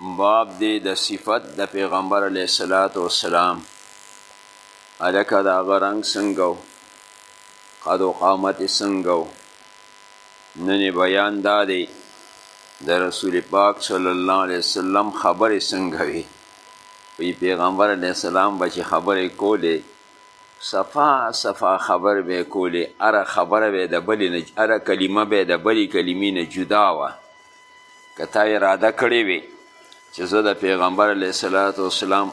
باب دی د صفت د پیغمبر علیه الصلاة والسلام هلکه د هغه رنګ څنګه و قد و قامت یې څنګه و نن بیان دا دی د رسول پاک صلی الله علیه وسلم خبرې څنګه وي وی پیغمبر علیه السلام به چې خبرې کولې صفا صفا خبر به کولې هره خبره به د بلې نه هره کلمه به د بلې کلمې نه جدا وه که تا اراده کړې وي چې زه د پیغمبر علیه صلات وسلام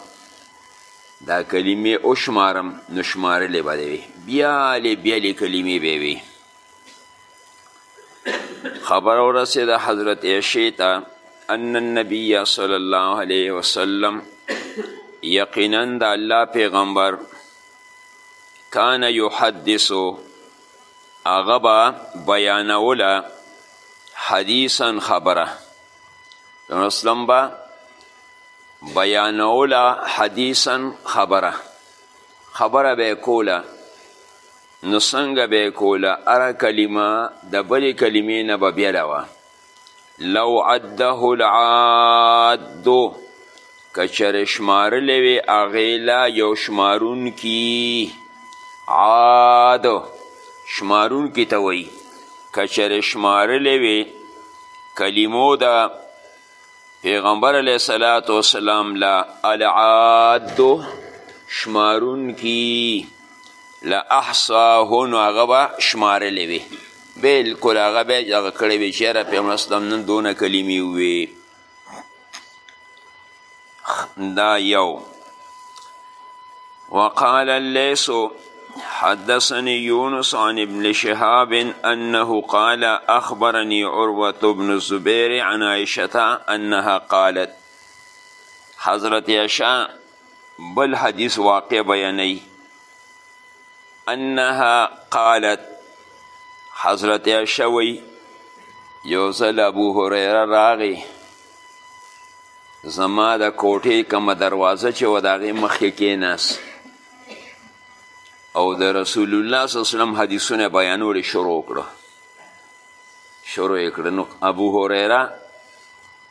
دا کلمې وشمارم نو شمارلې به دی وي بیالې بیالې کلمې به وي خبر ورسېد حضرت عشې ته ان النبی صلی الله علیه وسلم یقینا د الله پیغمبر کان یحدثو هغه به بیانوله حدیثا خبره رسلم به بیانوله حدیثا خبره خبره به کوله نو څنګه به کوله هره کلمه د بلې کلمې نه به بېله وه لو عده العاد که چرې شمارلی وي هغې لا یو شمارونکي عاد شمارونکي ته وایي که چرې شمارلی وي کلمو د پیغمبر علیه الصلاة والسلام لا العاد شمارونکي له احصاهن هغه به شمارلی وي بلکل هغه بیا دغه کړی وي چې یاره پیغمبر اسلام نن دونه کلمې ووې دا یو وقال الليث حدثني يونس عن ابن شهاب أنه قال أخبرني عروة بن الزبير عن عائشة أنها قالت حضرت عائشة بل حدیث واقع بیانی انها قالت حضرت عائشه وی یو ځل ابو هریره راغی زما د کوټې کومه دروازه چې وه د هغې مخکې کېناست او د رسول الله صلی الله وسلم حدیثونه بیانول شروع کړو شروع یې کړو نو ابو هریره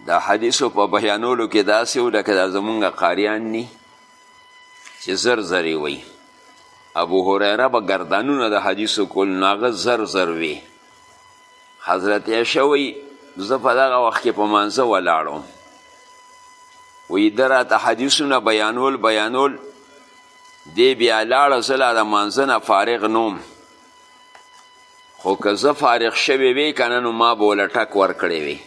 د حدیثو په بیانولو کې داسې و لکه دا زمونږ قاریان نی چې زر زر یې وایي ابو هریره به ګردانونه د حدیثو کول نو هغه زر زر وي حضرت عایشه وایي زه په دغه وخت کې په مانځه ولاړم وایي ده راته حدیثونه بیانول بیانول دی بیا لاړه زه لا د مانځه نه فارغ نوم خو که زه فارغ شوی وی کنه نو ما بوله ټک ورکړی وی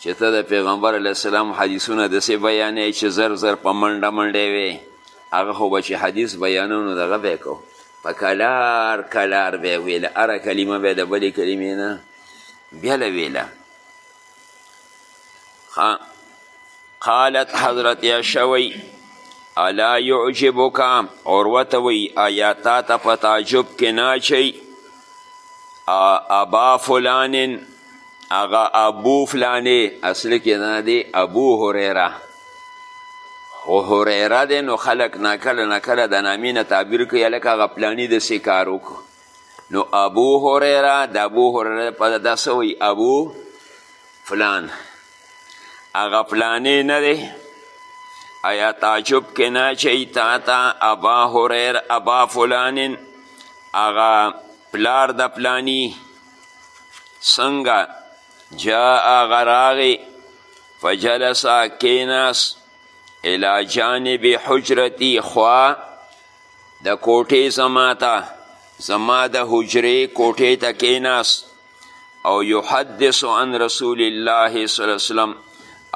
چې ته د پیغمبر علیه السلام حدیثونه داسې بیانې چې زر زر په منډه منډه وی هغه خو به چې حدیث بیانو نو دغه به کو په کلار کلار به ویله هره کلمه به د بلې کلمې نه بیا له ویله قالت حضرت عائشه وی الا يعجبک عروه ته وی ایا تا ته په تعجب کې نه اچوي ابا فلان هغه ابو فلانې اصل کې نه دی ابو هریره خو هریره دی نو خلک ناکله ناکله د نامې نه تعبیر کوي هلکه هغه پلاني داسې کار وکړو نو ابو هریره د ابو هریره په دا څه وایي ابو فلان هغه فلانې نه دی ایا تعجب کې نه چي تا ته ابا هریر ابا فلانن هغه پلار د پلانی څنګه جا هغه راغی فجلسه کیناس الی جانب حجرتی خوا د کوټې زما ته زما د حجرې کوټې ته کیناست او یحدث عن رسول الله صلی الله علیه وسلم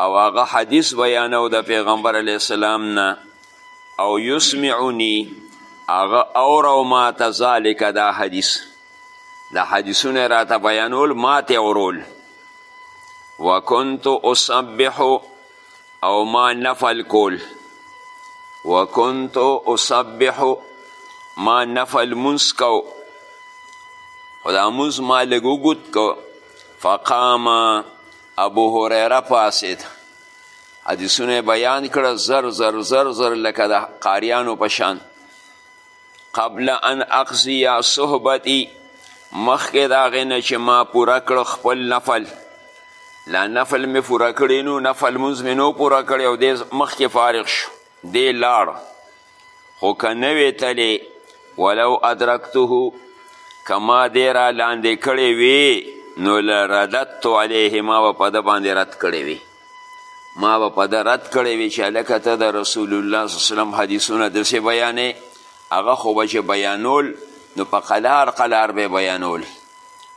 او هغه حدیث بیانو د پیغمبر علیه السلام نه او یسمعنی هغه اورو ما ته ذالک دا حدیث دا حدیثونه راته بیانول ما ته اورول وکنت اصبح او ما نفل کول وکنت اصبح ما نفل منس کو خو دا منس ما لږ وګوت کو فقام ابو هریره پاسید حدیثونه بیان کړه زر زر زر زر لکه د قاریانو په شان قبل ان اقضی صحبتی مخکې د هغې نه چې ما پوره کړ خپل نفل لا نفل مې پوره کړی نو نفل لمونځ مې نو پوره کړی او دی مخکې فارغ شو دی لاړ خو که نه وې تلې ولو ادرکته که ما دی را لاندې کړی وی نو لرددت علیه ما به په ده باندې رد کړی وی ما به په ده رد کړی وي چې هلکه ته د رسول الله صلی وسلم حدیثونه داسې بیانې هغه خو به چې بیانول نو په قلار قلار به بیانول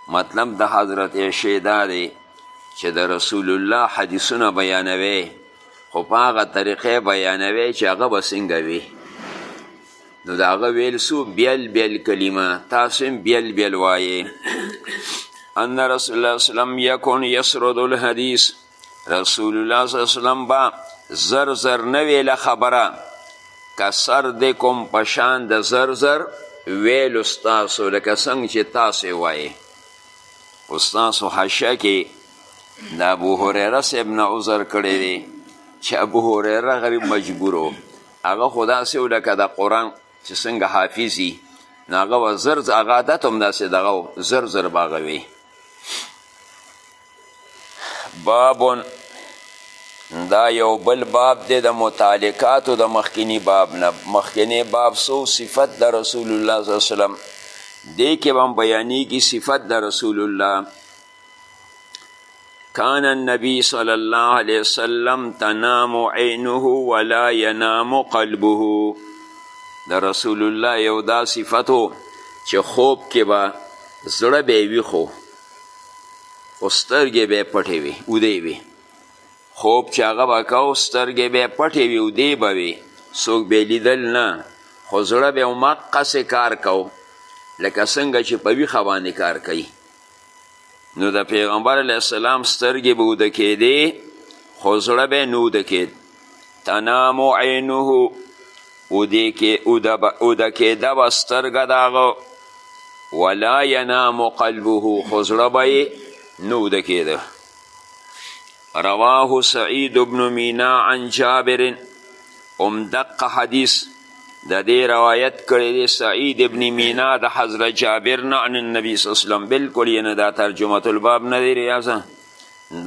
مطلب د حضرت عشې دا دی چې د رسول الله حدیثونه بیانوي خو په هغه طریقې بیانوي چې هغه به څنګه وي نو د هغه ویل سو بیل بیل کلمه تاسو هم بیل بیل وایې ان رسول الله وسلم یکون یسرد الحدیث رسول الله صلی وسلم با زر زر نویله خبره که سر د کوم پشان د زر زر ویل استاسو لکه څنګه چې تاسو وایې استاسو حشه کې د ابو هریره صاحب نه عذر کړی دی چې ابو هریره غریب مجبور و هغه خو داسې و لکه د قرآن چې څنګه حافظ وي نو هغه به زر زر هغه عادت هم داسې دغه و زر زر به هغه وي بابون دا یو بل باب دی د متعلقاتو د مخکینی باب نه مخکینی باب سو صفت د رسول الله صلی الله علیه وسلم دې کې هم بیانېږي صفت د رسول الله کان النبی صلی الله علیه وسلم تنام عینه ولا ینام قلبه د رسول الله یو دا صفتو چې خوب کې به زړه به وي خو خو سترګې به پټې وي ودې وي خوب چې هغه به کو سترګې به پټې وي ودې به وي څوک به لیدل نه خو زړه به همقسې کار کو لکه څنګه چې په ویښه باندې کار کوي نو د پیغمبر علیه السلام سترګې به اوده کېدې خو زړه به یې نه اوده کېد تنامو عینه اوده کېده به سترګه د هغه ولا ینامو قلبه خو زړه به یې نه اوده کېده رواه سعید بن مینا عن جابر ام دق حدیث د دې روایت کړی دی سعید ابن مینا د حضرت جابر نه عن النبی صلی الله علیه وسلم بالکل یې نه دا ترجمه الباب نه دی ریاضه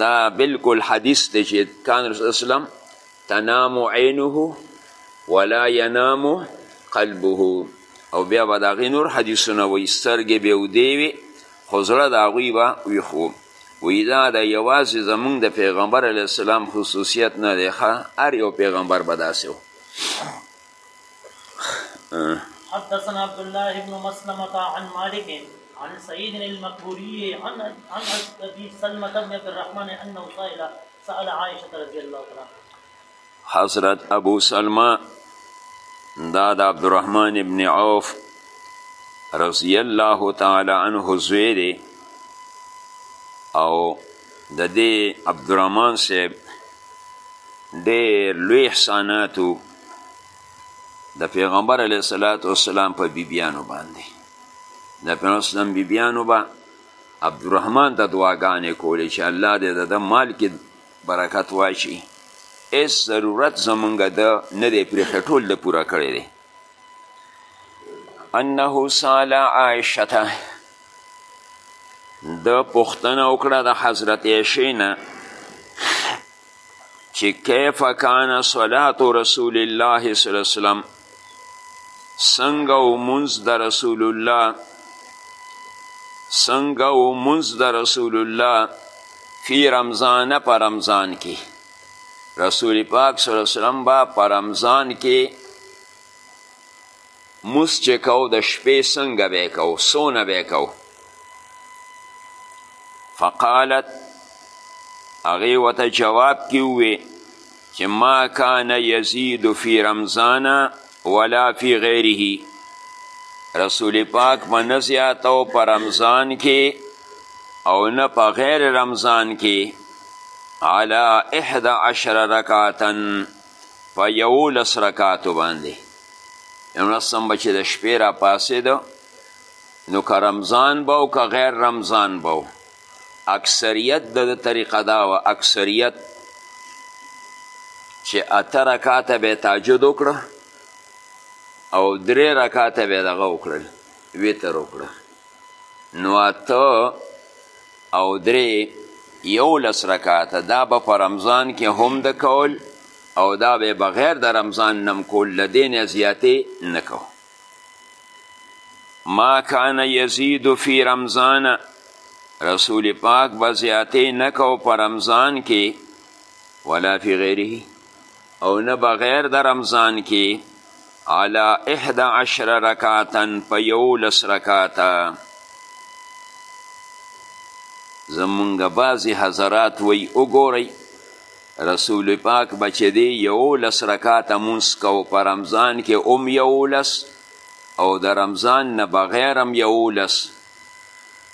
دا بالکل حدیث دی چې کان رسول اسلام تنام عینه ولا ینام قلبه او بیا به د هغې نور حدیثونه وایي سترګې به یې ودې وي خو زړه د هغوی به ویښ وی دا د یوازې زمونږ د پیغمبر علیه السلام خصوصیت نه دی ښه هر یو پیغمبر به داسې و حدثنا عبد الله بن مسلمة عن مالك عن سعيد المقبوري عن عن ابي سلمة بن عبد الرحمن انه سئل سأل عائشة رضي الله عنها حضرت ابو سلمه دا د عبدالرحمن ابن عوف رضی الله تعالی عنه زوی دی او د دې عبدالرحمن صاحب ډېر لوی احساناتو د پیغمبر علیه صلات وسلام په بیبیانو باندې د پیغمبر اسلام بیبیانو به عبدالرحمن ته دعاګانې کولې چې الله دې د ده مال کې برکت واچي هیڅ ضرورت زمونږ ده نه دی پرېښی ټول ده پوره کړی دی انه سال عائشه د پوښتنه وکړه د حضرت عائشې نه چې کیف کان صلات رسول الله صلی الله علیه وسلم څنګه و منځ د رسول الله څنګه و منځ د رسول الله فی رمضان په رمضان کې رسول پاک صلی الله علیه وسلم با په رمضان کې موس چې کو د شپې څنګه به کو سونه به کو فقالت هغې ورته جواب کې ووې چې ما کان یزید فی رمضان ولا فی غیره رسول پاک به نه زیاتو په رمضان کې او نه په غیر رمضان کې علا احد عشر رکاتن په یولس رکاتو باندې نورستم به چې د شپې را پاسېده نو که رمضان به او که غیر رمضان به اکثریت د ده طریقه دا وه اکثریت چې اته رکاته به تاجد وکړه او درې رکاته به دغه وکړل وتر وکړه نو اته او درې یولس رکاته دا به په رمضان کې هم د کول او دا به بغیر د رمضان نم کول له دې نه زیاتې نه کوو ما کان یزید فی رمضان رسول پاک به زیاتې نه کو په رمضان کې ولا فی غیره او نه بغیر د رمضان کې علا احد عشر رکاتا په یولس رکاتا زمونږ بعضې حضرات وی وګورئ رسول پاک به چې دی یولس رکاته مونځ کو په رمضان کې هم یولس او د رمضان نه بغیر هم یولس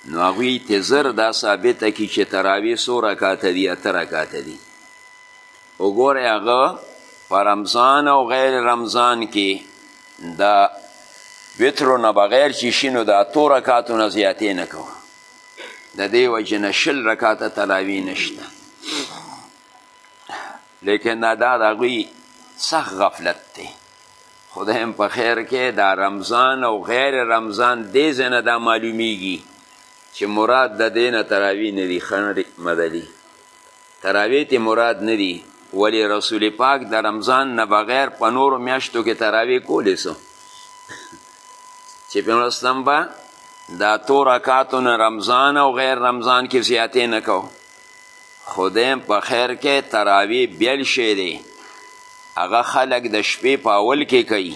نو هغوی ته زر دا ثابته کړي چې تراوی څو رکاته دي اته رکاته دي وګورئ هغه په رمضان او غیر رمضان کې د وترو نه بغیر چې شي نو د اتو رکاتو نه زیاتې نه کوه د دې وجې نه شل رکاته تراوی نشته لیکن دا د هغوی سخت غفلت دی خدای هم په خیر کې دا رمضان او غیر رمضان دې ځای نه دا معلومیږي چې مراد د دې نه تراوی نه دي ښه مدلي تراویح تی مراد ندی ولی رسول پاک د رمضان نه بغیر په نورو میاشتو کې تراویح کولی سو چې پیغمبر اسلام به دا تو رکاتو نه رمضان او غیر رمضان کې زیاتې نه کو خدایم په خیر کې تراویح بیل شی دی هغه خلک د شپې په اول کې کوي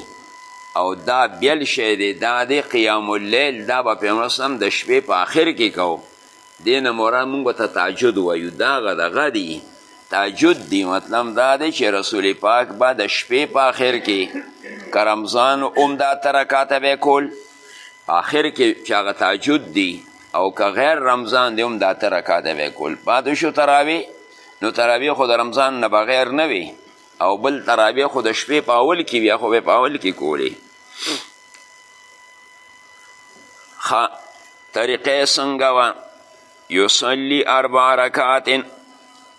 او دا بیل شی دی دا دی قیام اللیل دا به پیغمبر اسلام د شپې په آخر کې کو دې نه مراد موږ ورته تهجد وایو دا هغه دغه دي تهجد دي مطلب دا دی چې رسول پاک به د شپې په آخر کې که رمضان هم دا اته رکاته به کول په آخر کې چې هغه تهجد دي او که غیر رمضان دی هم دا اته رکاته به کول پاتې شو تراویح نو تراویح خو د رمضان نه بغیر نه وي او بل ترابې خو د شپې په اول کې بیا خو به په اول کې کولې ښه طریقه یې څنګه وه یصلي اربع رکعات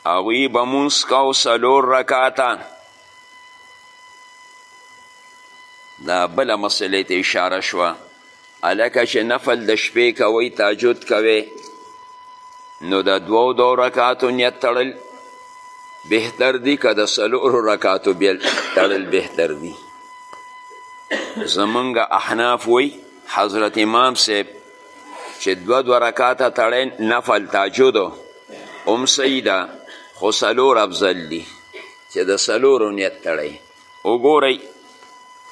هغوی به مونځ کو څلور رکعته دا بله مسئلې ته اشاره شوه هلکه چې نفل د شپې کوئ تاجد کوئ نو د دوو دو رکاتو نیت تړل بهتر دی که د څلورو رکاتو بیل تړل بهتر دی زمونږ احناف وی حضرت امام صاحب چې دوه دوه رکاته تړی نفل تاجد هم صحیح ده خو څلور افضل دي چې د څلورو نیت تړی وګورئ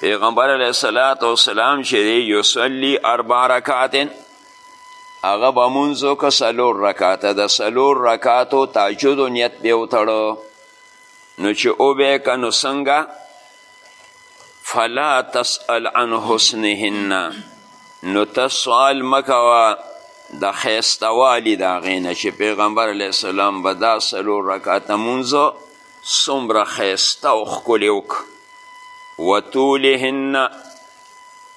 پیغمبر علیه الصلاة والسلام چې دی یصلي اربع رکعات هغه به مونځ وکړه څلور رکعته د څلور رکعتو تهجدو نیت به یې وتړو نو چې وبه که نو څنګه فلا تسأل عن حسنهن نو ته سوال مه کوه د ښایستوالي د هغې نه چې پیغمبر علیه السلام به دا څلور رکعته مونځ څومره ښایسته او ښکلې وک وطولهن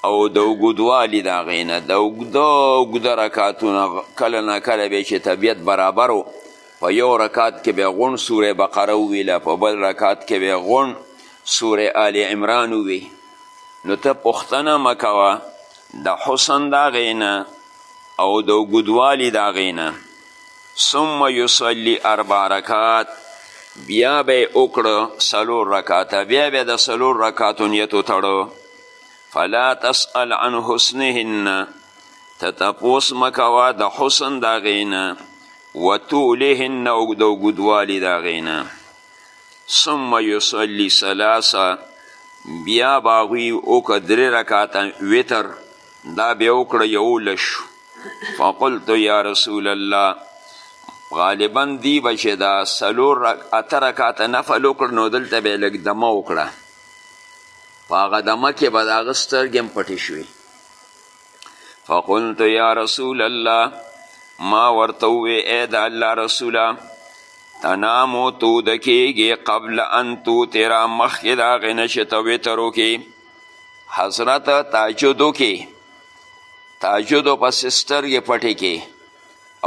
او د اوږدوالي د هغې نه د اوږده اوږده رکاتونه کله نه کله به چې طبیعت برابر و په یو رکات کې به غون سوره بقره وویله په بل رکات کې به غون سوره آل عمران ووی نو ته پوښتنه مه کوه د حسن د هغې نه او د اوږدوالي د هغې نه ثم یصلی اربع رکات بیا به یې وکړه څلور رکاته بیا به د څلور رکاتو نیت وتړو فلا تسأل عن حسنهن ته تپوس مه کوه د حسن د هغې نه و طولهن او د اوږدوالي د هغې نه ثم یصلي ثلاثه بیا به هغوی وکړه درې رکاته وتر دا بیا وکړه یولس شو فقلت یا رسول الله غالبا دی به چې دا څلور اته رکاته نفل وکړ نو دلته به یې لږ دمه وکړه په هغه دمه کې به د هغه سترګې هم پټې شوې فقلت یا رسول الله ما ورته ووې ای د الله رسوله تنامو تود کیږي قبل ان توترا مخکې د هغې نه چې ته وتر وکړې حضرت تهجد وکړې تاجدو پسې سترګې پټې کې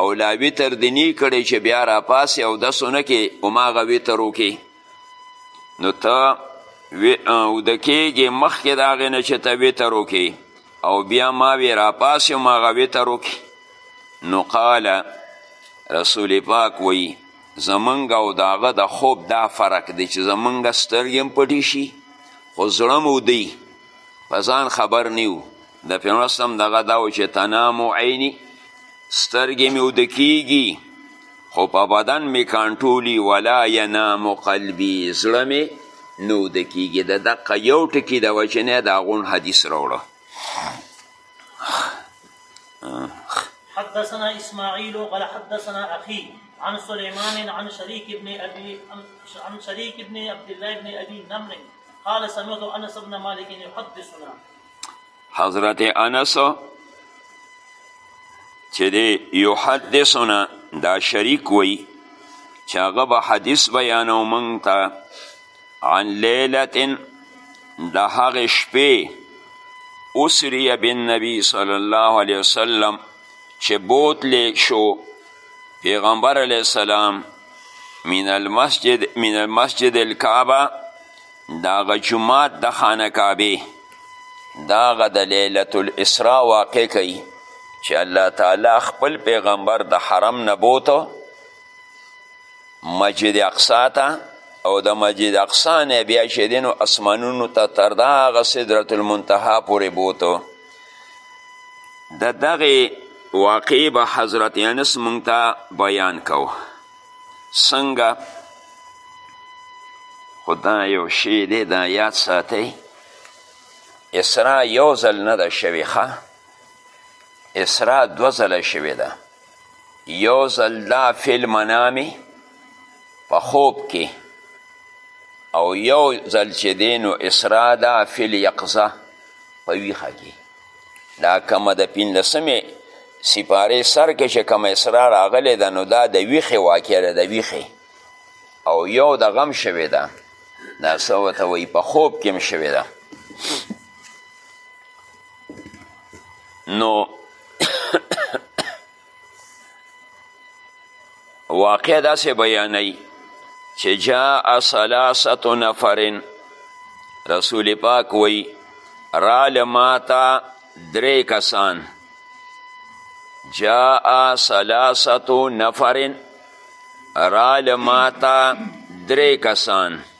او لا وتر دې نی کړی چې بیا راپاسې او دسو نه کې هماغه وتر وکې نو ته اوده کېږې مخکې د هغې نه چې ته وتر وکې او بیا ما وې راپاسې هماغه وتر وکې نو قاله رسول پاک وی زمونږ او د هغه د خوب دا فرق دی چې زمونږ سترګې هم پټې شي خو زړه مو دی په ځان خبر نیو د پیغمبر سم دغه دا و چې تنامو عیني سترګې مې اوده کیږي خو په بدن مې کنټرولي ولا ینامو قلبي زړه مې نه اوده کیږي د دقه یو ټکي د وجې نه د هغون حدیث راوړه حدثنا اسماعيل قال حدثنا اخي عن سليمان عن شريك ابن ابي عن شريك ابن عبد الله ابن ابي نمر قال سمعت انس بن مالك يحدثنا حضرت انس چې دی یحدثنا دا شریک وی چې هغه به حدیث بیانو مونږ ته عن لیلة د هغې شپې اسری بالنبی صلی الله علیه وسلم چې بوتلی شو پیغمبر علیه السلام من المسجد من المسجد الکعبه داغه جماعت د خانه کعبه داغه د لیلت الاسراء واقع کوي چې الله تعالی خپل پیغمبر د حرم نه بوته مسجد اقصا ته او د مسجد اقصا نه بیا چې دینو اسمانونو ته تر دغه سدرت المنتها پورې بوته د دغې واقعې به حضرت انس مونږ ته بیان کو څنګه خو دا یو شی دی دا یاد ساتئ اسرا یو ځل نه ده شوې ښه اسرا دوه ځله شوې ده یو ځل دا فی المنام په خوب کې او یو ځل چې دی نو اسرا دا فی الیقظه په ویښه کې دا کومه د پنځلسمې سپارې سر کې چې کومه اسرا راغلې ده نو دا د ویښې واقع ده د ویښې او یو د غم شوې ده دا څه ورته وایي په خوب کې هم شوې ده نو واقع داسې بیانوي چې جاء ثلاثه نفر رسول پاک وی رال ماتا درې کسان جاء ثلاثه نفر رال ماتا درې کسان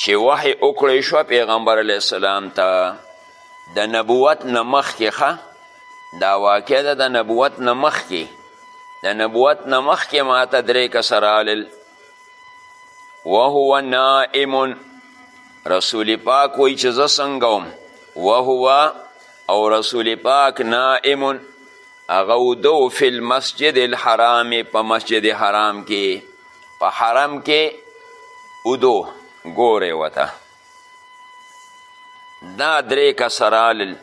چې وحی وکړی شو پیغمبر علیه السلام ته د نبوت نه مخکې ښه دا واقع ده د نبوت نه مخکې د نبوت نه مخکې ماته درې کسه رالل وهو نائم رسول پاک وی چې زه څنګه وم وهو او رسول پاک نائم هغه ودو فی المسجد الحرام په مسجد حرام کې په حرم کې ادو ګورې وته دا درې کسه رالل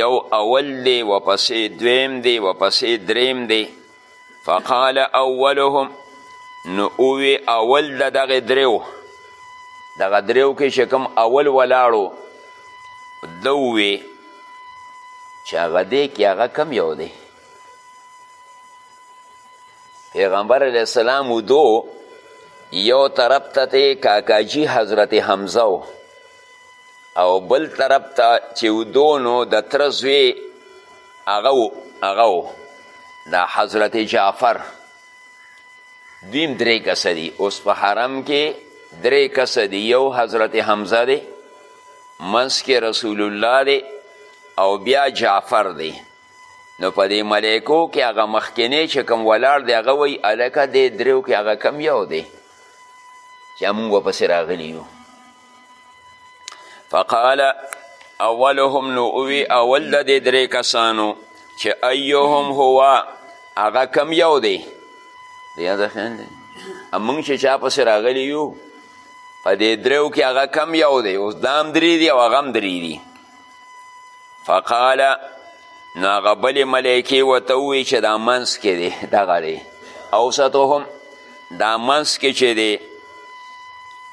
یو اول دی وپسې دویم دی وپسې دریم دی فقال اولهم نو اوی اول د دغه دریو دغه دریو کې چې کوم اول ولاړو ده ووی چې هغه دی کې هغه کم یو دی پیغمبر علیه السلام ودو یو طرف ته ته کاکاجی حضرت حمزه و او بل طرف ته چې ودو نو د تره زوی هغه و هغه و دا حضرت جعفر دویم درې کسه دي اوس په حرم کې درې کسه دي یو حضرت حمزه دی منځ کې رسول الله دی او بیا جعفر دی نو په دې ملایکو کې هغه مخکینی چې کوم ولاړ دی هغه وایي هلکه دې دریو کې هغه کم یو دی چې موږ ورپسې راغلي یو فقال اولهم نو اوی اول د دې درې کسانو چې ایهم هو هغه کم یو دی د یاد خیال دی موږ چې چا پسې راغلي یو په دې دریو کې هغه کم یو دی اوس دا هم درې دي او هغه هم درې دي فقال نو هغه بلې ملایکې ورته ووی چې دا منځ کې دی دغه دی اوسطهم دا منځ کې چې دی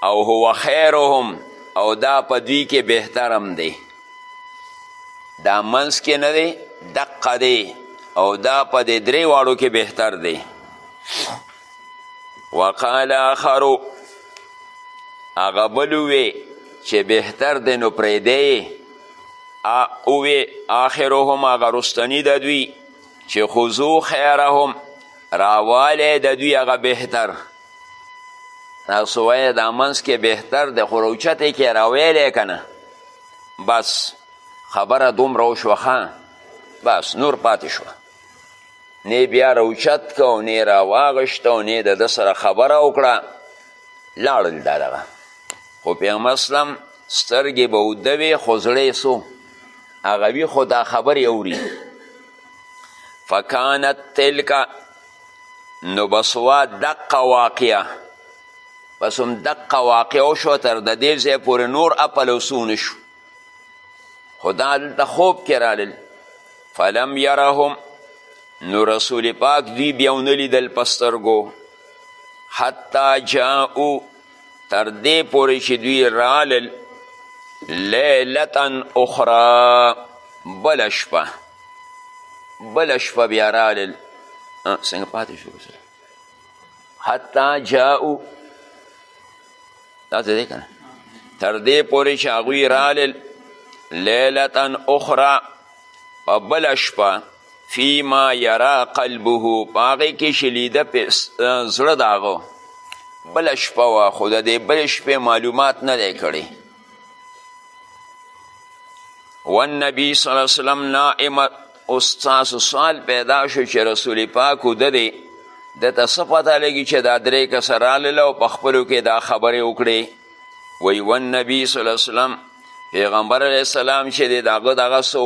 او هو خیرهم او دا په دوی کې بهترم دی دا منځ کې نه دی دقه دی او دا په دې درې واړو کې بهتر دی وقال آخرو هغه بل ووې چې بهتر دی نو پرېږدی اوې آخرهم هغه رستني د دوی چې خذو خیرهم راوالی د دوی هغه بهتر تاسو وایه دا منځ کې بهتر دی خو روچتې کې راویلی که نه بس خبره دومره وشوه بس نور پاتې شوه نه بیا روچت که او نه راواغشت او نه د ده سره خبره وکړه لاړل دا دغه خو پیغمبر اسلم سترګې به اوده وې خو زړه یې څو هغه وي خو دا خبرې اوري فکانت تلک نو بسوا دقه واقعه بس هم دقه واقعه وشوه تر د دې ځای پورې نور اپلوسونه شو خو دا دلته خوب کې رالل فلم یرهم نو رسول پاک دوی بیا ونه لیدل په سترګو حتی جاءو تر دې پورې چې دوی رالل لیلتا اخرى بله شپه بله شپه بیا رالل څنګه پاتې شو حتی جاءو داسې دی که نه تر دې پورې چې هغوی رالل لیلتا اخرى په بله شپه فیما یرا قلبه په هغې کې چې لیده زړه د هغه بله شپه وه خو د دې بلې شپې معلومات نه دی کړی والنبی صلی الله علیه وسلم نائم استاذ سوال پیدا شو چې رسول پاک وده دی د ته څه پته لګي چې دا درې کسه رالله او په خپلو کې دا خبرې وکړې وی والنبی صلی الله علیه وسلم پیغمبر علیه السلام چې دی د هغه دغه سو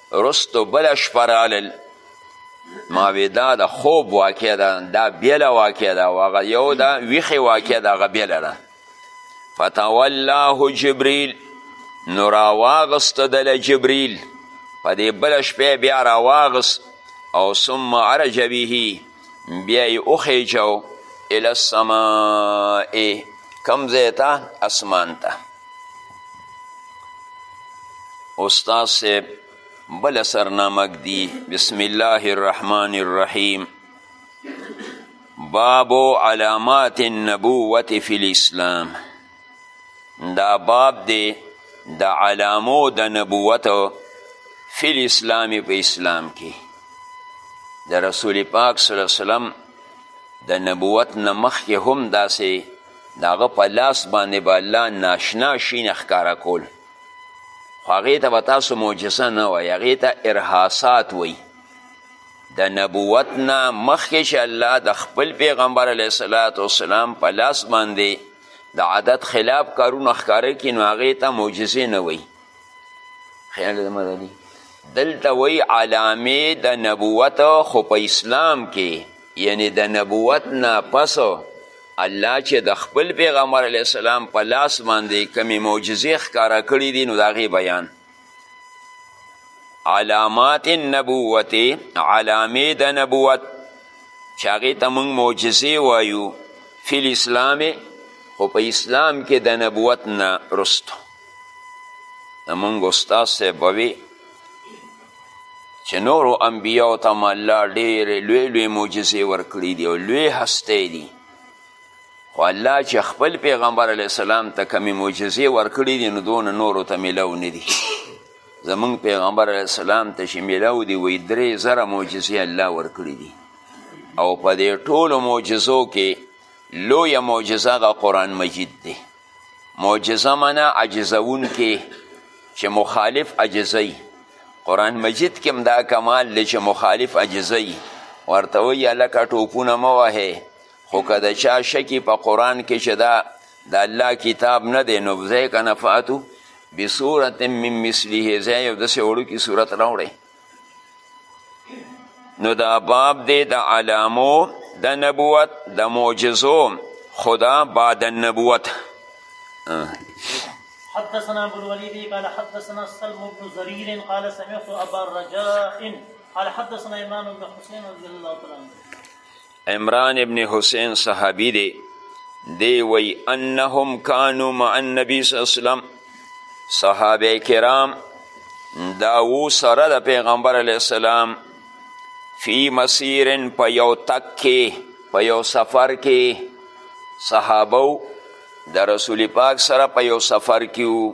وروسته بله شپه رالل ما وی دا د خوب واقع ده دا بیله واقع ده او هغه یو ده ویښې واقع ده هغه بیله ده فتولاه جبریل نو راواغست دله جبریل په دې بله شپه بیا راواغست او ثم عرج به بیا یې وخیجو الی السماء کم ځای ته اسمان ته استاد صاحب بل سرنامک دی بسم الله الرحمن الرحیم باب علامات النبوت فی الاسلام دا باب دی د علامو د نبوت فی الاسلام په اسلام کې د رسول پاک صلی الله علیه وسلم د نبوت نه مخکې هم داسې د هغه په لاس باندې به الله ناشنا شینه ښکاره کول خو هغې ته به تاسو معجزه نه وایي هغې ته ارحاسات وایي د نبوت نه مخکې چې الله د خپل پیغمبر علیه السلام په لاس باندې د عادت خلاف کارونه ښکاره کړي نو هغې ته معجزې نه وایي خیال د مدني دلته وایي علامې د نبوت خو په اسلام کې یعنی د نبوت نه پس الله چې د خپل پیغمبر علیه السلام په لاس باندې کمی معجزې ښکاره کړي دي نو د هغې بیان علامات النبوت علامې د نبوت چې هغې ته موږ معجزې وایو فی الاسلام خو په اسلام کې د نبوت نه رستو زمونږ استاد صاحب به وي چې نورو انبیاو ته هم الله ډېرې لوی لوی معجزې ورکړي دي او لوی هستی دي خو الله چې خپل پیغمبر علیه السلام ته کمی معجزې ورکړي دي نو دونه نورو ته میلاو نه دي زمونږ پیغمبر علیه السلام ته چې میلاو دي وایي درې زره معجزې الله ورکړي دي او په دې ټولو معجزو کې لویه معجزه هغه قرآن مجید دی معجزه منه عجزونکې چې مخالف عجزوي قرآن مجید کې هم دا کمال دی چې مخالف عجزوي ورته وایي هلکه ټوپونه مه وهې خو که د چا شکی په قرآن کې چې دا د الله کتاب نه دی نو ځای که نه فاتو بصورت من مثله ځای یو داسې وړوکي صورت راوړی نو دا باب دی د علامو د نبوت د معجزو خدا بعد النبوت حدثنا ابو الوليد قال حدثنا سلم بن زرير قال سمعت ابا الرجاء قال حدثنا امام بن حسين رضي الله تعالى عنه عمران ابن حسین صحابی دی دی وی انهم کانو مع النبی صلی الله علیه وسلم صحابه کرام دا و سره د پیغمبر علیه السلام فی مسیر په یو تک کې په یو سفر کې صحابه د رسول پاک سره په یو سفر کې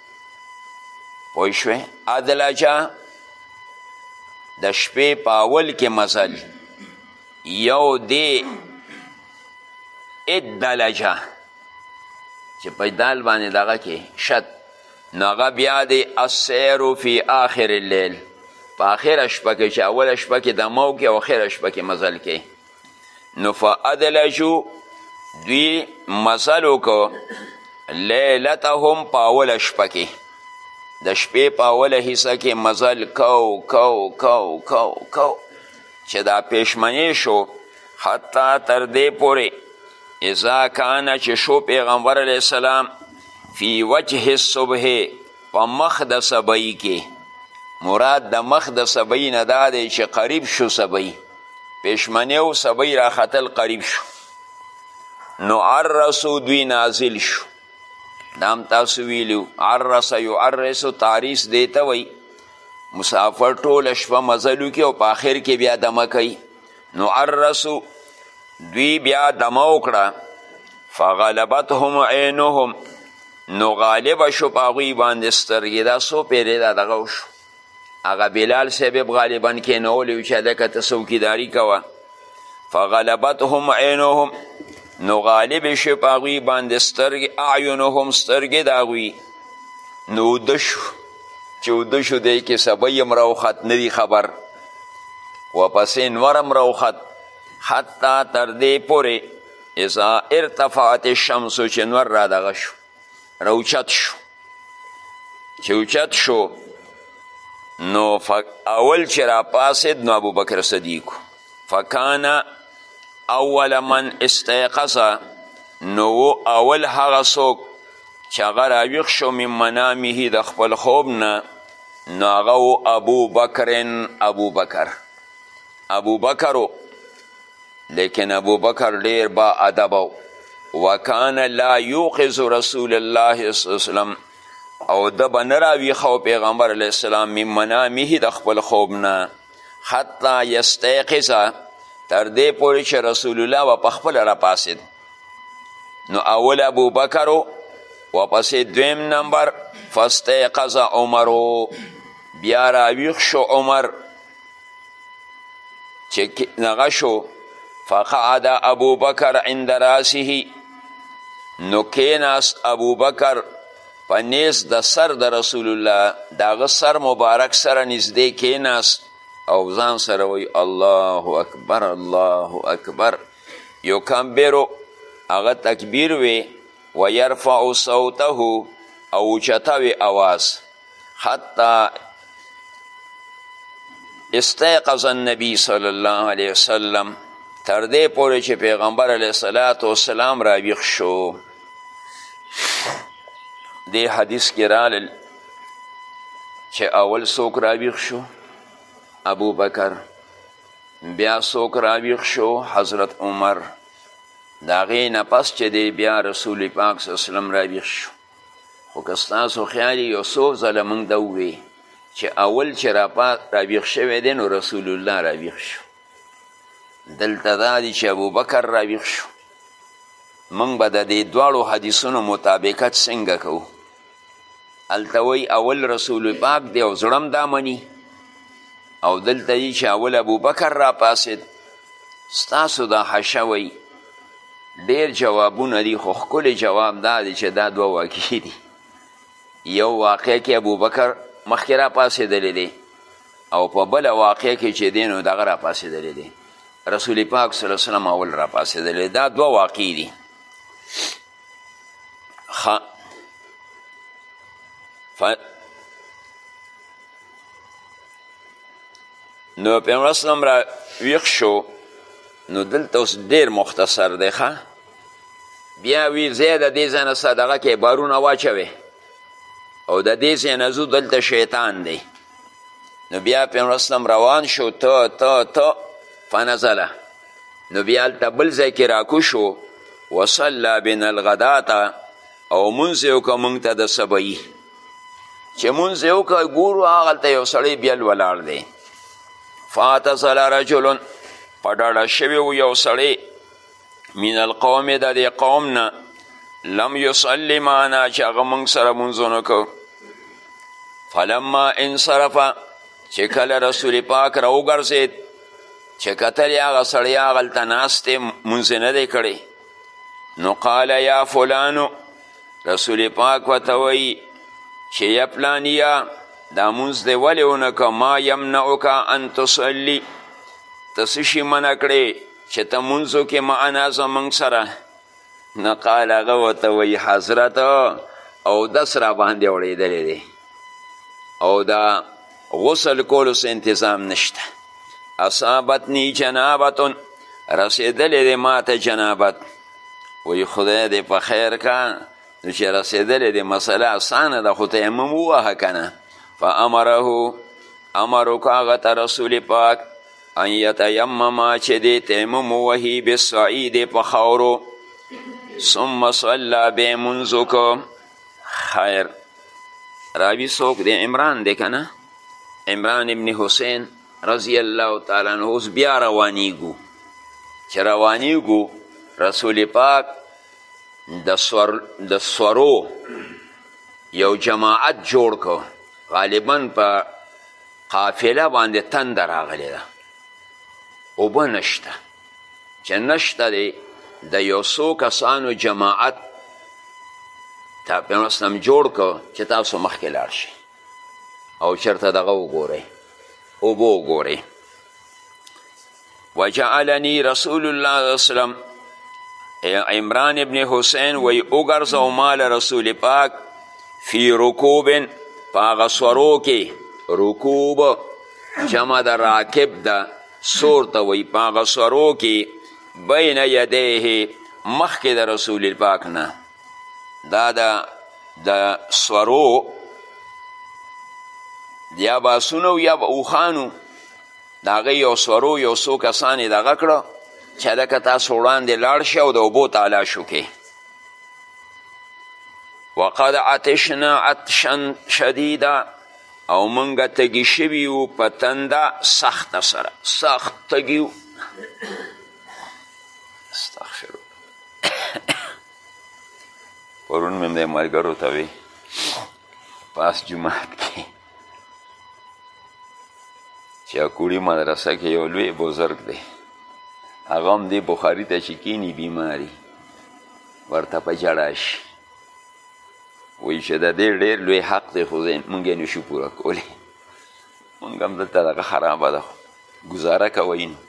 پوه شوې ادلجه د شپې په اول کې مزل یو دی ادلجه چې په دال باندې دغه کې شد نو هغه بیا دی السیر فی آخر اللیل په آخره شپه کې چې اوله شپه کې دمو کې او آخره شپه کې مزل کې نو فادلجو دوی مزل وکړو لیلتهم په اوله شپه کې د شپې په اوله حصه کې مزل کو کو کو کو کو چې دا پېشمنې شو حتی تر دې پورې اذا کانه چې شو پیغمبر علیه السلام فی وجه الصبح په مخ د سبعی کې مراد د مخ د سبعی نه دا دی چې قریب شو سبعی پشمنه او سبعی راختل قریب شو نو عرسو دوی نازل شو دام تاسو ویلو عرس یعرسو تاریس دیتا وی مسافر ټول شپه مزلو کې او په آخر کې بیا دمه کوي نو الرسو دوی بیا دمه وکړه فغلبتهم عینهم نو غالب شو په هغوی باندې سترګې دا څو پیرې دا دغه وشو هغه بلال صاحب یې غالبا کېنولی و چې هلکه ته څوکیداري کوه فغلبتهم عینهم نو غالب شو په هغوی باندې سترګې اعینهم سترګې د هغوی نو وده شو چې اوده شو دی کې سبی هم راوخت نه دی خبر وپسې نور هم راوخت حتی تر دې پورې اذا ارتفعت الشمس چې نور را دغه شو راوچت شو چې اوچت شو نو اول چې راپاسېد نو ابوبکر صدیق فکان اول من استيقظ نو اول هغه څوک چې هغه راویښ شو من منامه د خپل خوب نه نو هغه و ابو بکر ابو بکر ابو بکر لیکن ابو بکر ډیر با ادب وکان لا یوقظ رسول الله صلی الله علیه وسلم او د بنراوی خو پیغمبر علیه السلام من منامه د خپل خوب نه حتی یستیقظ تر دې پورې چې رسول الله و په خپله راپاڅېد نو اول ابوبکر و پسې دویم نمبر فاستیقظ عمر بیا راویښ شو عمر چې نغه شو فقعد ابوبکر عند راسه نو کیناست ابوبکر په نیز د سر د رسول الله داغه سر مبارک سره نږدې کیناست او ځان سره وی الله اکبر الله اکبر یو کمبیرو هغه تکبیر وی و یرفع صوته او اوچته وی اواز حتی استيقظ النبي صلی الله علیه وسلم تر دې پورې چې پیغمبر علیه السلام راویښ شو دې حدیث کې رالل چې اول څوک راویښ شو ابو بکر بیا څوک راویښ شو حضرت عمر د هغې نه پس چې دی بیا رسول پاک صلی وسلم راویښ شو خو که ستاسو خیال یو څو ځله موږ ته ووی چې اول چې راپات راویښ شوی دی نو رسول الله راویښ شو دلته دا دی چې ابوبکر راویښ شو موږ به د دې دواړو حدیثونو مطابقت څنګه کوو هلته وایي اول رسول پاک دی او زړم دا مني او دلته یي چې اول ابوبکر راپاسېد ستاسو دا حشه وایي ډیر جوابونه دي خو ښکلی جواب دا دی چې دا دوه واقعي دي یو واقع کې ابوبکر مخکې راپاسېدلی دی او په بله واقع کې چې دی نو دغه راپاسېدلی دی رسول پاک صلی الله علیه وسلم اول راپاسېدلی دا دوه واقع دي ف... نو پیغمبر اسلام را ویښ شو نو دلته اوس ډیر مختصر دی ښه بیا وی زه د دې ځای نه صدقه کې بارونه واچوې او د دې ځای نه ځو دلته شیطان دی نو بیا پیغمبر اسلم روان شو ته ته ته فنزله نو بیا هلته بل ځای کې راکوشو وصلا بنا الغداته او مونځ یې وکړه مونږ ته د سبعي چې مونځ یې وکړه ګورو هغلته یو سړی بیا ولاړ دی فاتصل رجل په ډاډه شوی و یو سړی من القوم د دې قوم نه لم یصلي معنا چې هغه موږ سره مونځ ونه کو فلما انصرف چې کله رسول پاک راوګرځېد چې کتل یې هغه سړی هغلته ناست دی مونځ نه دی کړی نو قال یا فلانو رسول پاک ورته وایي چې یا پلانیه دا مونځ دی ولې ونه که ما یمنعک ان تصلي ته څه شي منع کړې چې ته مونځ وکې معنا زمونږ سره نو قال هغه ورته وایي حضرت اودس را باندې اړېدلی دی او دا غسل کولو څه انتظام نشته اصابتنی جنابتون رسېدلی دی ما ته جنابت وی خدای دې په خیر کا نو چې رسېدلی دی مسله اسانه ده خو تیمم ووهه که نه فامره امر وکړه هغه ته رسول پاک ان یتیمم چې دې تیمم ووهي بالصعید په خاورو ثم صلا بیا یې مونځ خیر راوي څوک دی عمران دی که نه عمران ابن حسین رضی الله تعالی عنه اوس بیا روانیږو چې روانیږو رسول پاک د سور د سورو یو جماعت جوړ کو غالبا په قافله باندې تنده راغلې ده اوبه نشته چې نشته دی د یو څو کسانو جماعت تا پیغمبر اسلام جوړ کو چې تاسو مخکې لاړ شئ او چرته دغه وګورئ اوبه وګورئ وجعلنی رسول الله صلی الله علیه وسلم عمران ابن حسین وی وګرځو مال رسول پاک فی رکوب په هغه سورو کې رکوب جمع د راکب ده سور ته وی په هغه سورو کې بین یدیه مخکې د رسول پاک نه دا د د سورو یا باسونو یا به اوخانو د هغه یو سورو یو څو کسان یې دغه کړه چې هلکه تاسو وړاندې لاړ شئ او د اوبو تالاش وکړئ وقد عطشنا عطشا شدیدا او مونږه تږي شوي یو په تنده سخته سره سخت تږي یو استغفر پرون مې د ملګرو ته وی پاس جماعت کې چې اکوړي مدرسه کې یو لوی بزرګ دی هغه هم دې بخاري ته چې کینی بیماري ورته په جړا شي وایي چې د دې ډېر لوی حق دی خو موږ یې نشو پوره کولی موږ هم دلته دغه خرابه ده ګزاره کوئ نو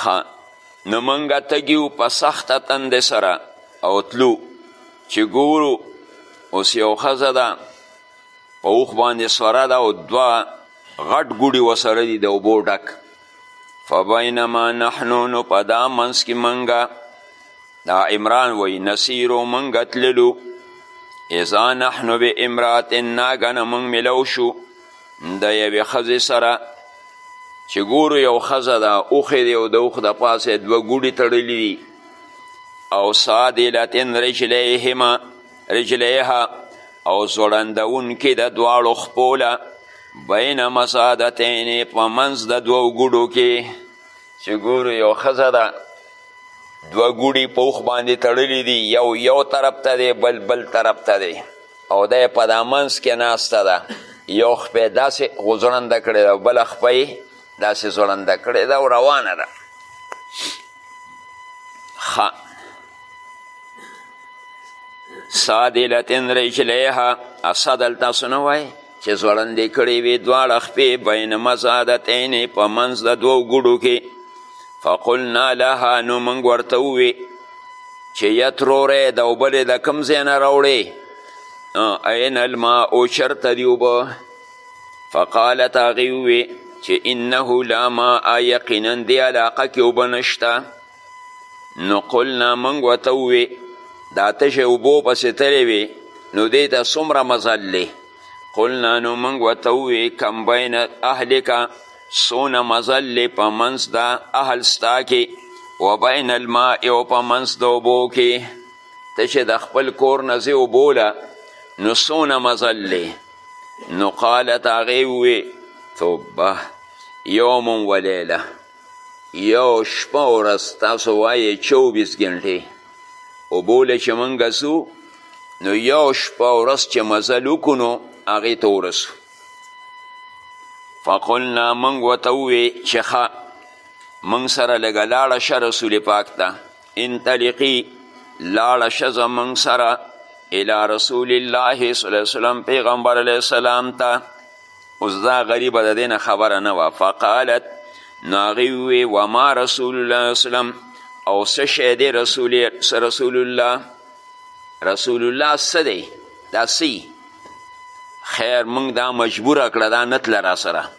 ها نو مونږ تګیو په سخته تندې سره او تلو چې ګورو اوس یو ښځه ده په اوښ باندې سوره ده او دوه غټ ګوډي وسره دي د اوبو ډک فبینما نحنو نو په دا منځ کې مونږه دا عمران وی نصیرو مونږه تللو اذا نحنو به امرات ناګنه مونږ ملو شو د یوې ښځې سره چې ګورو یو ښځه ده اوښې دی او د اوښ د پاسه دوه ګوډي تړلي دي او سادلتن رجلیهما رجلیها او ځوړندونکې د دواړو خپو له بین مسادتین په منځ د دوو ګوډو کې چې ګورو یو ښځه ده دوه ګوډي په اوښ باندې تړلي دي یو یو طرف ته دی بل بل طرف ته دی او دا په دا منځ کې ناسته ده یو خپه داسې غوځړنده کړې ده او بله خپه یې داسې ځړنده کړې ده او روانه ده ښه سادلتن رجلیها اسد هلته څه نه وایي چې ځوړندې کړې وې دواړه خپې بین مزادتین په منځ د دوو ګوډو کې فقلنا لها نو موږ ورته ووې چې یتروره د اوبلې د کوم ځای نه راوړې عین الماء چرته دي اوبه فقالت هغې ووې چې انه لا ماء یقینا دې علاقه کې اوبه نشته نو قلنا موږ ورته ووې دا تشه اوبو پسې تللی وې نو دې ته څومره مزل دی قلنا نو موږ ورته ووې کم بین اهلکه څونه مزل دی په منځ د اهل ستا کې و بین الماء او په منځ د اوبو کې ته چې د خپل کور نه ځې اوبو له نو څونه مزل دی نو قالت هغې ووې توبه یوم ولیله یو شپه او ورځ تاسو وایې چوبیس ګنټې اوبو له چې موږ ځو نو یو شپه او ورځ چې مزل وکړو نو هغې ته ورسو فقلنا موږ ورته ووې چې ښه موږ سره لږه لاړه شه رسول پاک ته انطلقی لاړه شه زمونږ سره الی رسول الله صلی الله علیه وسلم پیغمبر علیه السلام ته اوس دا غریبه د دې نه خبره نه وه فقالت نو هغې ووې وما رسول الله وسلم او څه شی دی رسول رسول الله رسول الله څه دی دا سی خیر موږ دا مجبوره کړه دا نتله راسره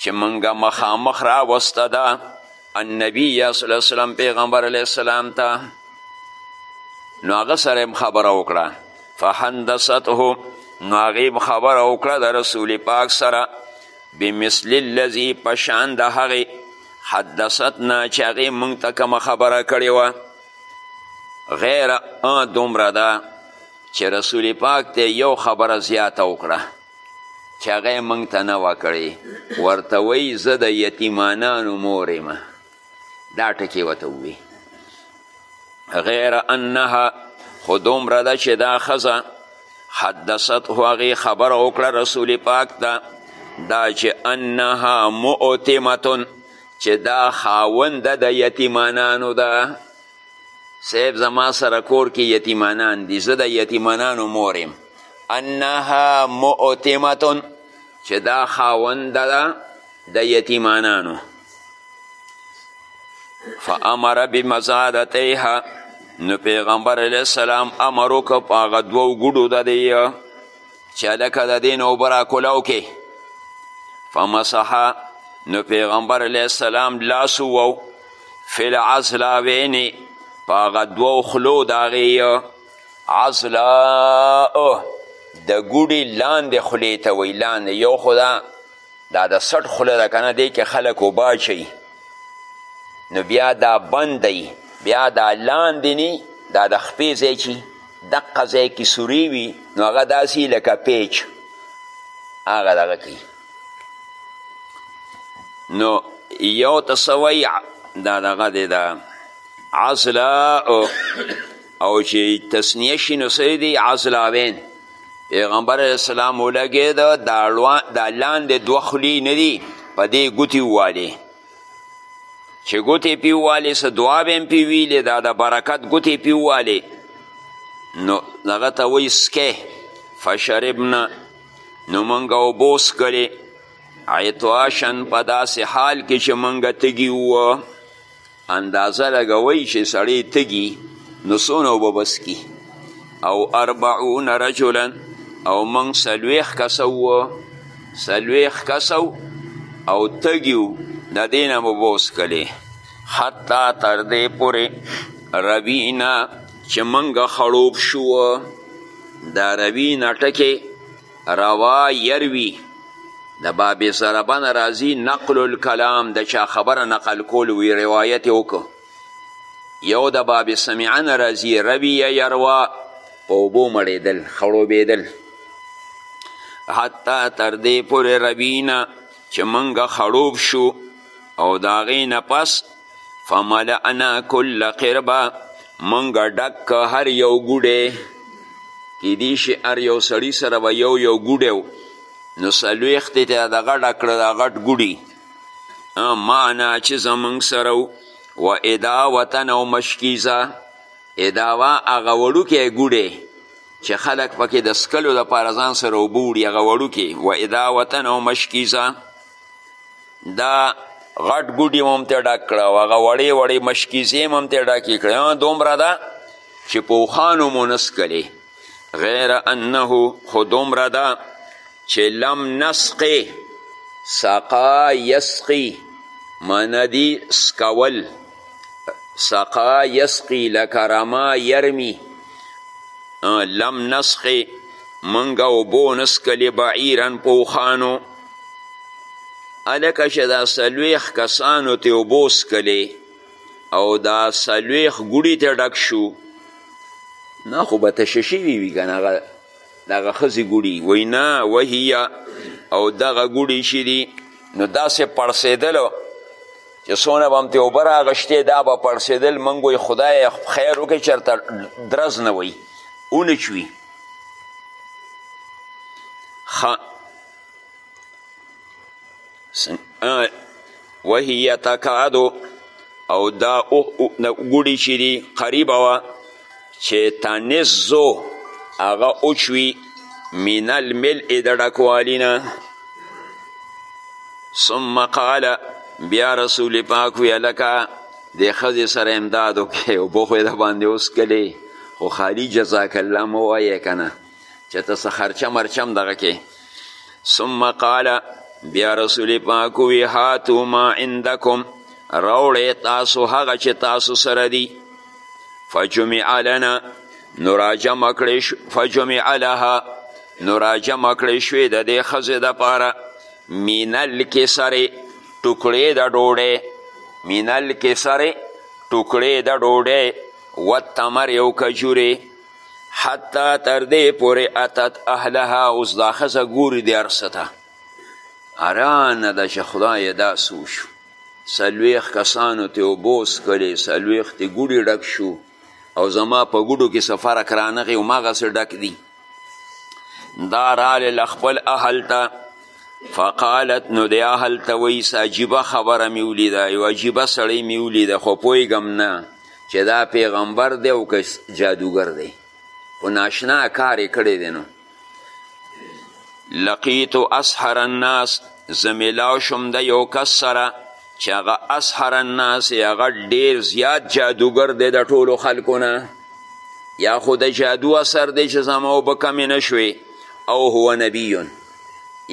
چې مونږه مخامخ راوسته ده النبی صلی الله وسلم پیغمبر علیه السلام ته نو هغه سره هم خبره وکړه فحندثته نو هغې هم خبره وکړه د رسول پاک سره بمثل الذي په شان د هغې حدثتنا چې هغې مونږ ته کومه خبره کړې وه غیر دومره ده چې رسول پاک ته یو خبره زیاته وکړه چې هغه یې موږ ته نه وکړي ورته وایي زه د یتیمانانو مور یم دا ټکې ورته ووي غیر انها خو دومره ده چې دا ښځه حدثت خو هغې خبره وکړه رسول پاک ته دا چې انها مؤتمتن چې دا خاوند د یتیمانانو ده صاحب زما سره کور کې یتیمانان دي زه د یتیمانانو مور یم انها مؤتمتن چې دا خاونده ده د یتیمانانو فامر بمزادتیها نو پیغمبر علیه السلام امر وکړ په هغه دوو ګوډو د دی چې هلکه د دې نه اوبه راکولاو کې فمسحه نو پیغمبر علیه السلام لاس ووو فی العزلاوین په هغه دوو خلو د هغې عزلا د ګوډي لاندې خولې ته وایي لاندې یو خو دا دا د سټ خوله ده که نه دی کې خلک اوبه اچوي نو بیا دا بند دی بیا دا لاندې نی دا د خپې ځای چی دقه ځای کې سورې وي نو هغه داسې لکه پیچ هغه دغه کوي نو یو ته سوی دا دغه دی دا عزلا او چې تسنیه شي نو څه دی عزلاوین پیغمبر علیه السلام ولګېده دا لاندې دوه خولې نه دي په دې ګوتې ووالې چې ګوتې پې ووالې څه دعا به هم پې ویلې دا د برکت ګوتې پې ووالې نو هغه ته وایي سکه فشربنه نو مونږ اوبه وڅښلې عطاشن په داسې حال کې چې مونږ تږي وو اندازه لګوئ چې سړی تږي نو څونه اوبه به څکي او اربعون رجلا او مونږ څلوېښت کسه وو څلوېښت کسه او تږي وو د دې نه مو اوبه وڅښلې حتی تر دې پورې روینا چې منګه خړوب شو د روي نه ټکې روا یروي د باب ضربه نه راځي نقل الکلام د چا خبره نقل کول وي روایت یې وکړو یو د باب سمعه نه راځي روي یروا په اوبو مړېدل خړوبېدل حتی تر دې پورې روي نه چې منګه خړوب شو او د هغې نه پس فملعنا کل قربه مونږ ډک که هر یو ګوډی کیدی شي هر یو سړي سره به یو یو ګوډی و نو څلوېښت یې ته دغه ډک کړه دا غټ ګوډي معنا چې زمونږ سره و اداوتن او مشکیزه اداوه هغه وړوکی ګوډی چې خلک پکې د سکلو لپاره ځان سره اوبه وړي هغه وړوکی و اداوتن او مشکیزه دا غټ ګوډي هم ته ډک کړه او هغه وړې وړې مشکیزې هم ته ډکې کړې دومره ده چې په اوښانو مو نه څکلې غیر انه خو دومره ده چې لم نسقې سقا یسقي معنی دي سکول سقا یسقي لکه رما یرمي لم نسقې منګه اوبو نسکلې بعیرا په اوښانو هلکه چې دا څلوېښت کسانو ترې اوبه وڅښلې او دا څلوېښت ګوړي ترې ډک شو نه خو به تشه شوي وي که نه هغه د هغه ښځې ګوړي وایي نه وهیه او دغه ګوړي چې دي نو داسې پړسېدلو چې څونه به هم ترې اوبه راغشتې دا به پړسېدل موږ وایي خدای خیر وکړي چېرته درز نه وایي ونه چوي وهي یتکعد او دا ګوډي چې دي قریبه وه چې تنزو هغه اوچوي من الملء د ډکوالي نه ثم قال بیا رسول پاک وی لکه د ښځې سره امداد وکړي اوبه خو یې د باندې وڅکلې خو خالي جزاک الله مو وایې که نه چې ته څه خرچه مرچه هم دغه کې ثم قال بیا رسول پاک وی هاتو ما عندکم راوړی تاسو هغه چې تاسو سره دی فجمع لنا نو راجمع کړی شو فجمع لها نو راجمع کړی شوې د دې ښځې دپاره من الکسرې ټوکړې د ډوډۍ من الکسرې ټوکړې د ډوډۍ والتمر یو کجورې حتی تر دې پورې اتت اهلها اوس دا ښځه ګوري دې هر څه ته حیرانه ده چې خدایه دا څه وشو څلوېښت کسانو ترې اوبه وڅښلې څلوېښت یې ګوډي ډک شو او زما په ګوډو کې څه فرق رانغی هماغسې ډک دي دا راله له خپل اهل ته فقالت نو د اهل ته وایي عجیبه خبره مې ولیده یو عجیبه سړی مې ولیده خو پوهېږم نه چې دا پیغمبر دی او که جادوګر دی خو ناشنا کار یې کړی دی نو لقیتو اسحر الناس زه میلاو شوم د یو کس سره چې هغه اسحر الناس هغه ډیر زیات جادوګر دی د ټولو خلکو نه یا خو د جادو اثر دی چې زما اوبه کمې نه شوې او هو نبیون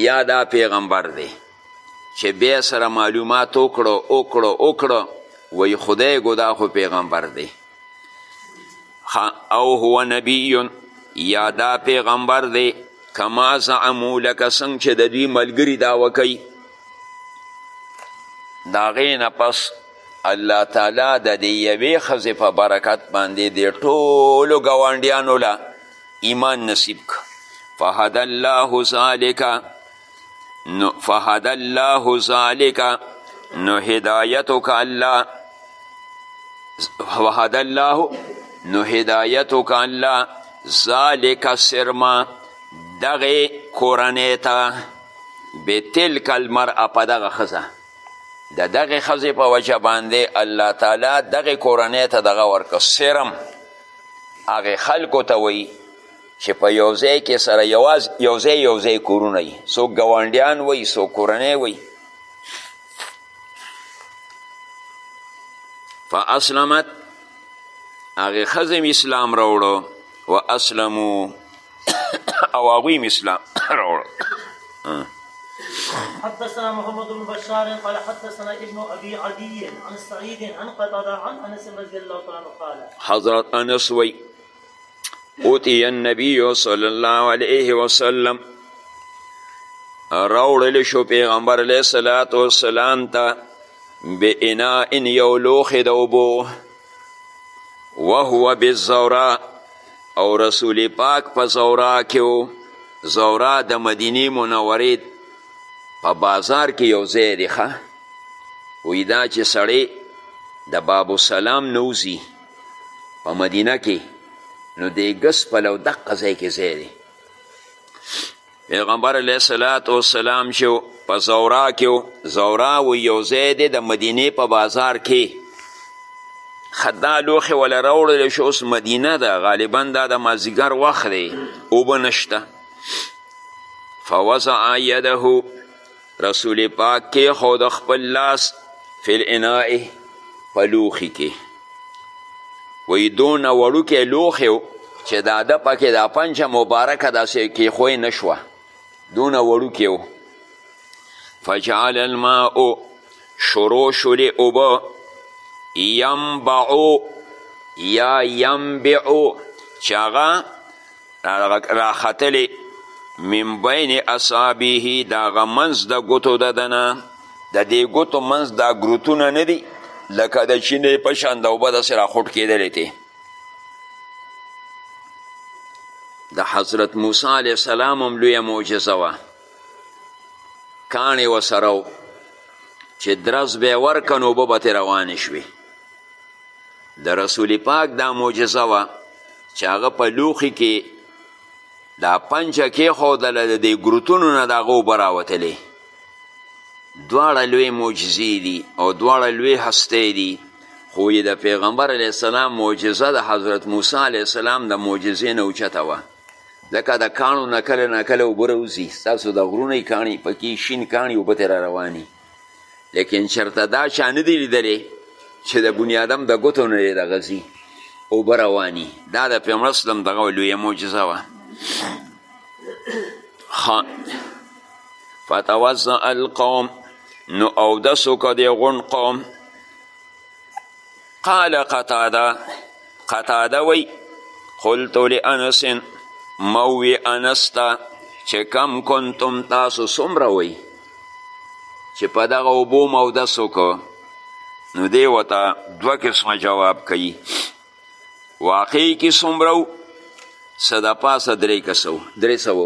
یا دا پیغمبر دی چې بیا سره معلومات وکړو وکړو وکړو وی خدای ګو دا خو پیغمبر دی او هو نبی یا دا پیغمبر دی کما زعمو لکه څنګه چې د دوی ملګري دعوه کوي د هغې نه پس الله تعالی د دې یوې ښځې په برکت باندې د ټولو ګاونډیانو له ایمان نصیب که فهد الله ذالکه نو فهد الله ذالک نو هدایت وکړه الله فهد الله نو هدایت وکړه الله ذالک سرما دغه کورنۍ ته بتلک المرأه په دغه ښځه د دغه ښځې په وجه باندې الله تعالی دغه کورنۍ ته دغه ورکړه سرم هغې خلکو ته وایي چې په یو ځای کې سره یواز یو ځای یو ځای کورونه وي څوک ګاونډیان وي څوک کورنۍ وي فاسلمت هغې ښځې م اسلام راوړو و اسلمو او هغوی م اسلام راوړو حدثنا محمد بن بشار قال حدثنا ابن ابي عدي عن سعيد عن قتاده عن انس رضي الله تعالى عنه قال حضرت انس وي اوتی النبی صلی الله علیه وسلم راوړل شو پیغمبر علیه الصلاة والسلام ته به انا ان یو لوښې د اوبو وهو بالزورا او رسول پاک په زورا کې و زورا د مدینې منورې په بازار کې یو ځای دی ښه وایي دا چې سړی د باب السلام نه وځي په مدینه کې نو د ګس په لو دقه ځای کې ځای دی پیغمبر علیه السلام والسلام چې په زورا کې زورا و یو ځای دی د مدینې په بازار کې خدا لوښې وله راوړل شو اوس مدینه ده غالبا دا د مازیګر وخت دی اوبه نشته فوضع یده رسول پاک کې خود خپل لاس فی الاناء په لوښي کې وی دونه وړوکی لوښی و چې دا ده پکې دا پنجه مبارکه داسې کیښوی نه شوه دونه وړوکی و فجعل الماء شروع شولې اوبه ینبعو یا ینبعو چې هغه راختلی من بین اصابیه دا غمنز د ګوتو د دنه د دې ګوتو منز دا ګروتونه نه دي لکه د چینې په شان د اوبه داسې راخوټ کېدلی دی د حضرت موسی علیه السلام هم لویه معجزه وه کاڼې ورسره و چې درز به یې ورکه نو اوبه به ترې روانې شوې د رسول پاک دا معجزه وه چې هغه په لوښي کې دا پنجه کېښودله د دې ګروتونو نه د هغه اوبه راوتلې دواړه لوی معجزې دي او دواړه لوی هستی دي خو یې د پیغمبر علیه السلام معجزه د حضرت موسی علیه السلام د معجزې نه اوچته وه ځکه د کاڼو نه کله نه کله اوبه راوځي ستاسو د غرونو کاڼي پکې شین کاڼي اوبه ترې را رواني لیکن چرته دا چا نه دی لیدلی چې د بنیادم د ګوتو نه دی دغه ځي اوبه رواني دا د پیغمبر اسلم دغه لویه معجزه وه فتوزع القوم نو اودس وکړه د غون قوم قال قتاده قتاده وی قلت لانس موی انس ته چې کم کنتم تاسو څومره وی چې په دغه اوبو مودس وکړو نو دی ورته دوه قسمه جواب کوي واقعي کې څومره څه د پاسه درې کسو درې سوه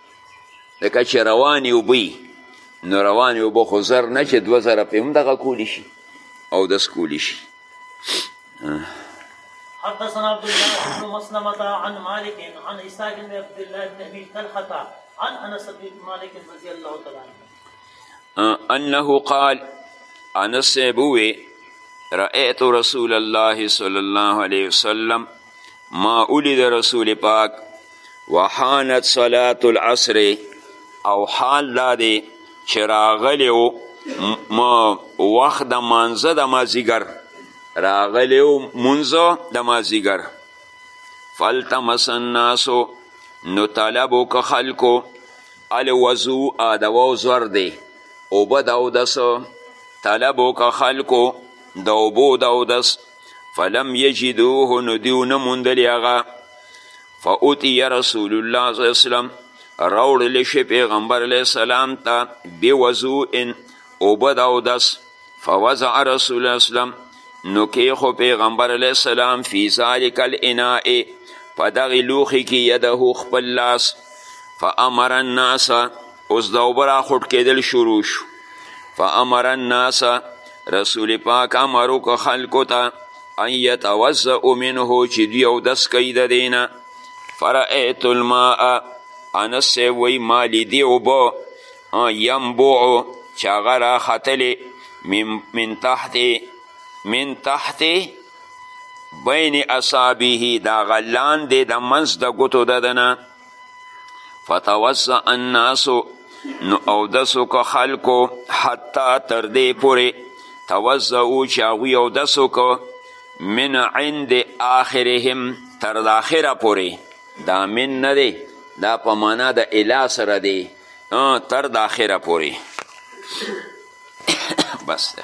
لکه چې روانې اوبه نو روانې اوبه خو زر نه چې دوه زره پې هم دغه کولی شي او دس کولی شي حدثنا عبد الله بن مسلمة عن مالك عن إسحاق بن عبد الله بن أبي طلحة عن أنس بن مالك رضي الله تعالى عنه انه قال انس صاحب ووی رأیت رسول الله صلی الله علیه وسلم ما اولید رسول پاک وحانت صلاة العصر او حال دا دی چې راغلی و وخت د مانځه د مازیګر راغلی و مونځه د مازیګر فالتمس الناسو نو طلب وکړه خلکو الوضوء د وو زور دی اوبه د اودس طلب وکړه خلکو د اوبو د اودس فلم یجدوه نو دیو نه موندلې هغه فاوتی رسول الله صلی الله علیه وسلم راوړل شي پیغمبر علیه السلام ته بوضوء اوبه د اودس فوضع رسول الله اسلام نو کیخو پیغمبر علیه السلام فی ذالک الاناء په دغې لوښي کې یده خپل لاس فامر الناس اوس د اوبه راخوټ کېدل شروع شو فامر الناس رسول پاک امر وکړه خلکو ته ان یتوضعو منه چې دوی اودس کوي د دې نه فرأیت الماء انس صاحب وایي ما لیدې اوبه ینبوعو چې هغه راختلی من, من تحت من تحت بین اصابیه دا غلان دی د منځ د ګوتو د دنه فتوسع الناس نو اودس وکړه خلکو حتی تر دې پورې توسعو چې هغوی اودس وکړه من عند آخرهم تر د آخره پورې دا من نه دی دا په معنا د اله سره دی تر د اخره پورې بس دی